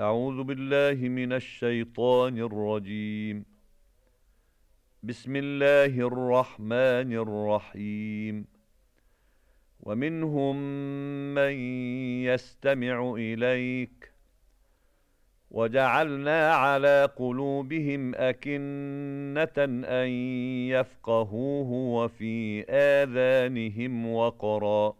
أعوذ بالله من الشيطان الرجيم. بسم الله الرحمن الرحيم. ومنهم من يستمع إليك. وجعلنا على قلوبهم أكنة أن يفقهوه وفي آذانهم وقرا.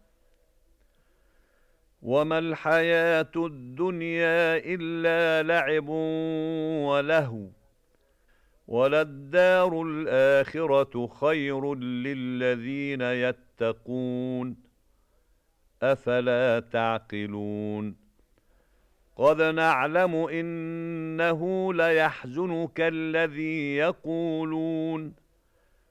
وَمَا الْحَيَاةُ الدُّنْيَا إِلَّا لَعِبٌ وَلَهْوٌ وَلَلدَّارُ الْآخِرَةُ خَيْرٌ لِّلَّذِينَ يَتَّقُونَ أَفَلَا تَعْقِلُونَ قَدْ نَعْلَمُ إِنَّهُ لَيَحْزُنُكَ الَّذِي يَقُولُونَ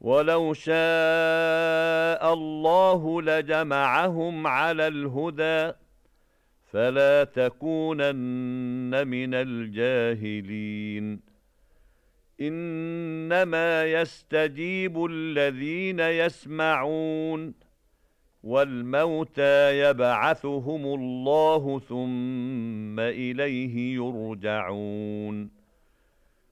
وَلَوْ شَاءَ اللَّهُ لَجَمَعَهُمْ عَلَى الْهُدَى فَلَا تَكُونَنَّ مِنَ الْجَاهِلِينَ إِنَّمَا يَسْتَجِيبُ الَّذِينَ يَسْمَعُونَ وَالْمَوْتَى يَبْعَثُهُمُ اللَّهُ ثُمَّ إِلَيْهِ يُرْجَعُونَ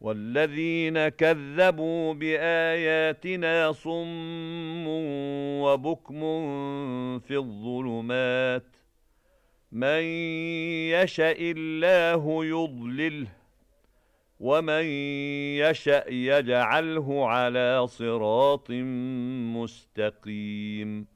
والذين كذبوا بآياتنا صم وبكم في الظلمات من يشاء الله يضلله ومن يشأ يجعله على صراط مستقيم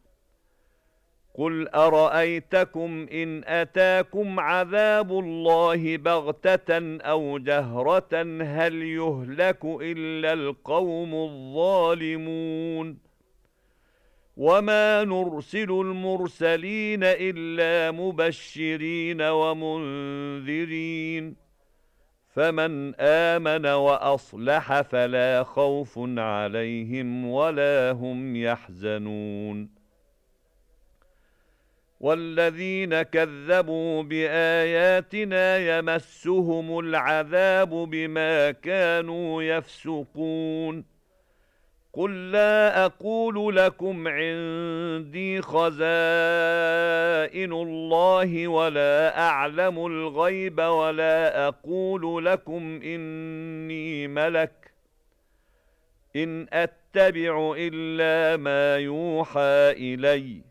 قُلْ أَرَأَيْتَكُمْ إِنْ أَتَاكُمْ عَذَابُ اللَّهِ بَغْتَةً أَوْ جَهْرَةً هَلْ يُهْلَكُ إِلَّا الْقَوْمُ الظَّالِمُونَ وَمَا نُرْسِلُ الْمُرْسَلِينَ إِلَّا مُبَشِّرِينَ وَمُنذِرِينَ فَمَنْ آمَنَ وَأَصْلَحَ فَلَا خَوْفٌ عَلَيْهِمْ وَلَا هُمْ يَحْزَنُونَ وَالَّذِينَ كَذَّبُوا بِآيَاتِنَا يَمَسُّهُمُ الْعَذَابُ بِمَا كَانُوا يَفْسُقُونَ قُل لَّا أَقُولُ لَكُمْ عِندِي خَزَائِنُ اللَّهِ وَلَا أَعْلَمُ الْغَيْبَ وَلَا أَقُولُ لَكُمْ إِنِّي مَلَكٌ إِنْ أَتَّبِعُ إِلَّا مَا يُوحَى إِلَيَّ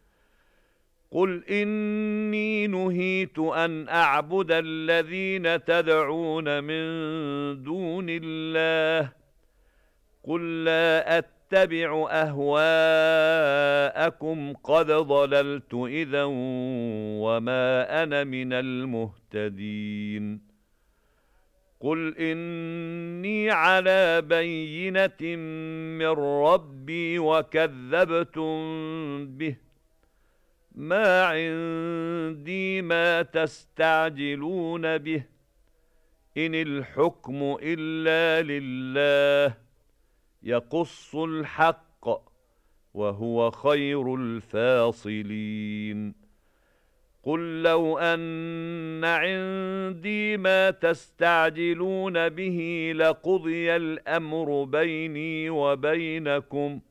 قُلْ إِنِّي نُهِيتُ أَنْ أَعْبُدَ الَّذِينَ تَدْعُونَ مِن دُونِ اللَّهِ قُل لَّا أَتَّبِعُ أَهْوَاءَكُمْ قَدْ ضَلَلْتُ إِذًا وَمَا أَنَا مِنَ الْمُهْتَدِينَ قُلْ إِنِّي عَلَى بَيِّنَةٍ مِّن رَّبِّي وَكَذَّبْتُم بِهِ مَا عِندِي مَا تَسْتَعْجِلُونَ بِهِ. إِنِ الْحُكْمُ إِلَّا لِلَّهِ يَقُصُّ الْحَقَّ وَهُوَ خَيْرُ الْفَاصِلِينَ. قُل لَّوْ أَنَّ عِندِي مَا تَسْتَعْجِلُونَ بِهِ لَقُضِيَ الْأَمْرُ بَيْنِي وَبَيْنَكُمْ ۗ.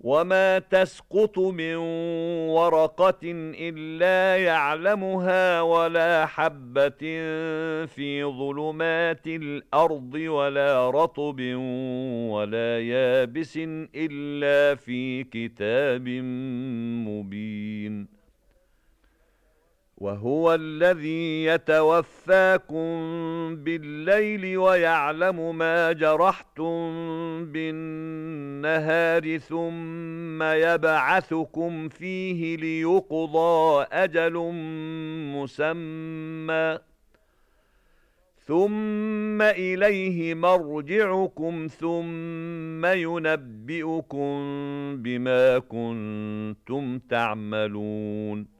وَمَا تَسْقُطُ مِنْ وَرَقَةٍ إِلَّا يَعْلَمُهَا وَلَا حَبَّةٍ فِي ظُلُمَاتِ الْأَرْضِ وَلَا رَطْبٍ وَلَا يَابِسٍ إِلَّا فِي كِتَابٍ مُبِينٍ وَهُوَ الَّذِي يَتَوَفَّاكُم بِاللَّيْلِ وَيَعْلَمُ مَا جَرَحْتُم بِالنَّهَارِ ثُمَّ يَبْعَثُكُمْ فِيهِ لِيُقْضَىٰ أَجَلٌ مُّسَمًّى. ثُمَّ إِلَيْهِ مَرْجِعُكُمْ ثُمَّ يُنَبِّئُكُم بِمَا كُنتُمْ تَعْمَلُونَ.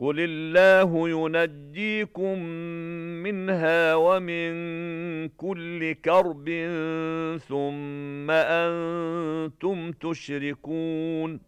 قُلِ اللَّهُ يُنَجِّيكُم مِّنْهَا وَمِن كُلِّ كَرْبٍ ثُمَّ أَنتُمْ تُشْرِكُونَ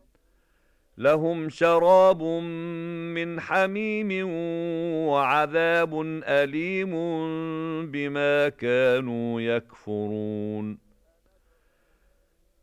لَهُمْ شَرَابٌ مِّنْ حَمِيمٍ وَعَذَابٌ أَلِيمٌ بِمَا كَانُوا يَكْفُرُونَ.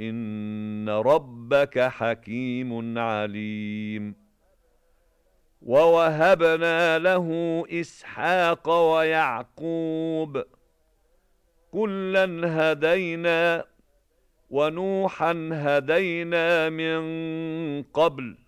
إِنَّ رَبَّكَ حَكِيمٌ عَلِيمٌ. وَوَهَبْنَا لَهُ إِسْحَاقَ وَيَعْقُوبَ. كُلًّا هَدَيْنَا وَنُوحًا هَدَيْنَا مِن قَبْلُ.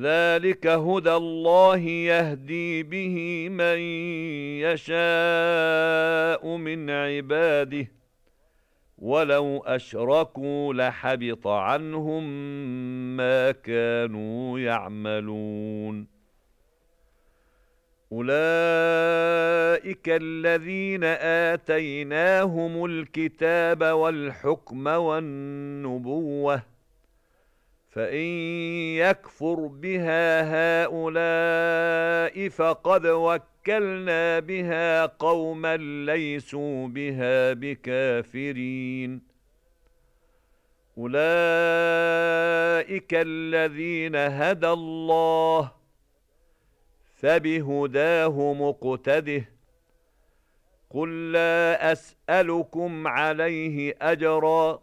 ذَلِكَ هُدَى اللَّهِ يَهْدِي بِهِ مَن يَشَاءُ مِنْ عِبَادِهِ. وَلَوْ أَشْرَكُوا لَحَبِطَ عَنْهُم مَّا كَانُوا يَعْمَلُونَ. أُولَئِكَ الَّذِينَ آتَيْنَاهُمُ الْكِتَابَ وَالْحُكْمَ وَالنُّبُوَّةَ فَإِن يَكْفُرْ بِهَا هَؤُلَاءِ فَقَدْ وَكَّلْنَا بِهَا قَوْمًا لَيْسُوا بِهَا بِكَافِرِينَ أُولَئِكَ الَّذِينَ هَدَى اللَّهُ فَبِهُدَاهُ مُقْتَدِهْ قُل لَّا أَسْأَلُكُمْ عَلَيْهِ أَجْرًا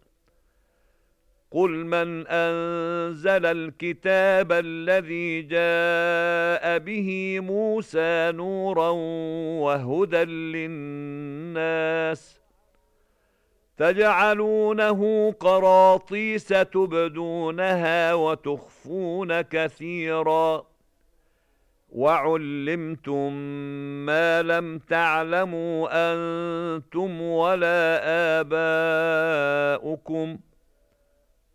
قُلْ مَنْ أَنزَلَ الْكِتَابَ الَّذِي جَاءَ بِهِ مُوسَى نُورًا وَهُدًى لِّلنَّاسِ تَجْعَلُونَهُ قَرَاطِيسَ تُبْدُونَهَا وَتُخْفُونَ كَثِيرًا وَعُلِّمْتُم مَّا لَمْ تَعْلَمُوا أَنتُمْ وَلَا آبَاؤُكُمْ ۖ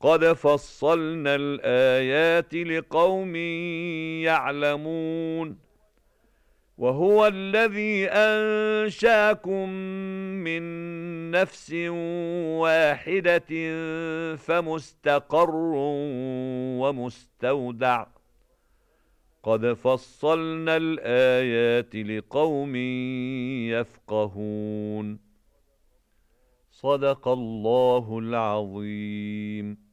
قَدْ فَصَّلْنَا الْآيَاتِ لِقَوْمٍ يَعْلَمُونَ وَهُوَ الَّذِي أَنشَأَكُم مِّن نَّفْسٍ وَاحِدَةٍ فَمُسْتَقَرٌّ وَمُسْتَوْدَعٌ قَدْ فَصَّلْنَا الْآيَاتِ لِقَوْمٍ يَفْقَهُونَ صَدَقَ اللَّهُ الْعَظِيمُ